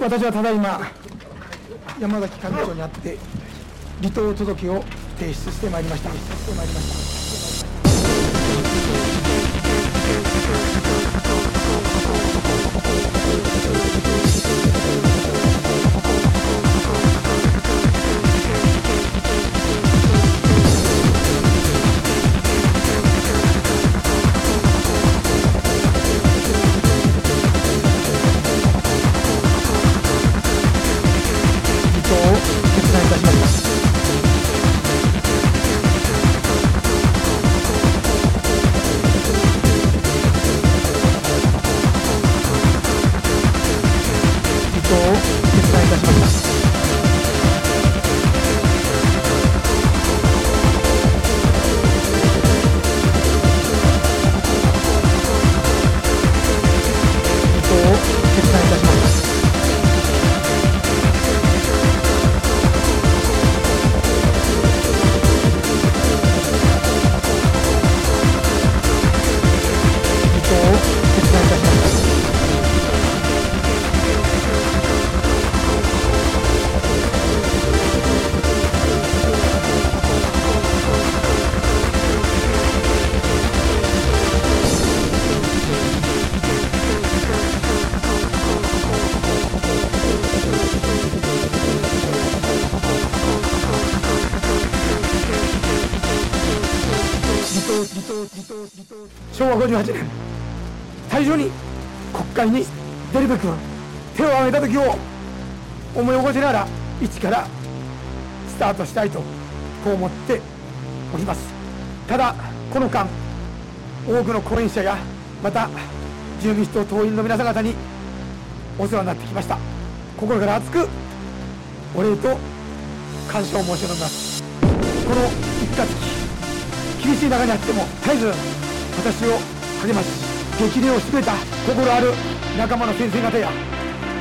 私はただいま山崎幹事長に会って離党届を提出してまいりましたしてまいりました。昭和58年最初に国会に出るべく手を挙げた時を思い起こしながら一からスタートしたいとこう思っております。ただこの間多くの講演者やまた自由民主党党員の皆様方にお世話になってきました。心から熱くお礼と感謝を申し上げます。この一ヶ月。厳しい中にあっても絶えず私を励まし激励をしてくれた心ある仲間の先生方や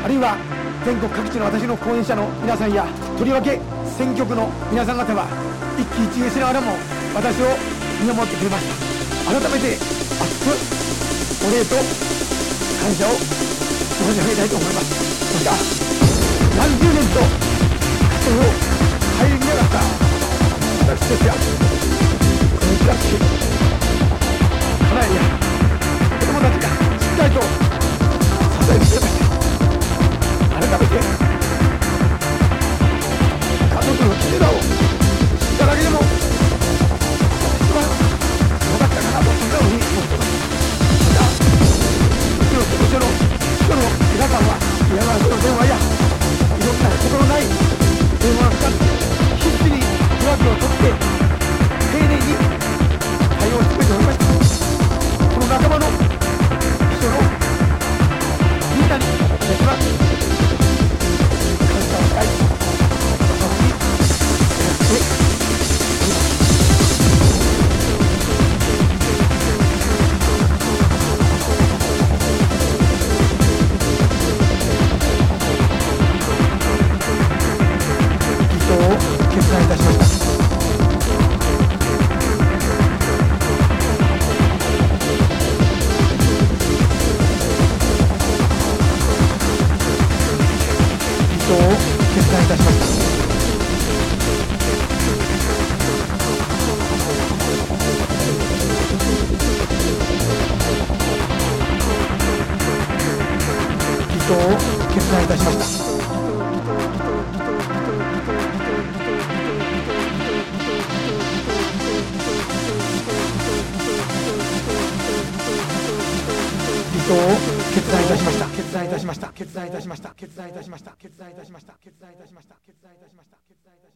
あるいは全国各地の私の講演者の皆さんやとりわけ選挙区の皆さん方は一喜一憂しながらも私を見守ってくれました改めて熱くお礼と感謝を申し上げたいと思いますそして何十年と活動を顧みなかった。私ですが決断いたしました。離党を決断いたしました離党を決断いたしました離党を決断いたしました。決断いたしました。決断いたしました。決断いたしました。決断いたしました。決断いたしました。決断いたしました。決断いたしました。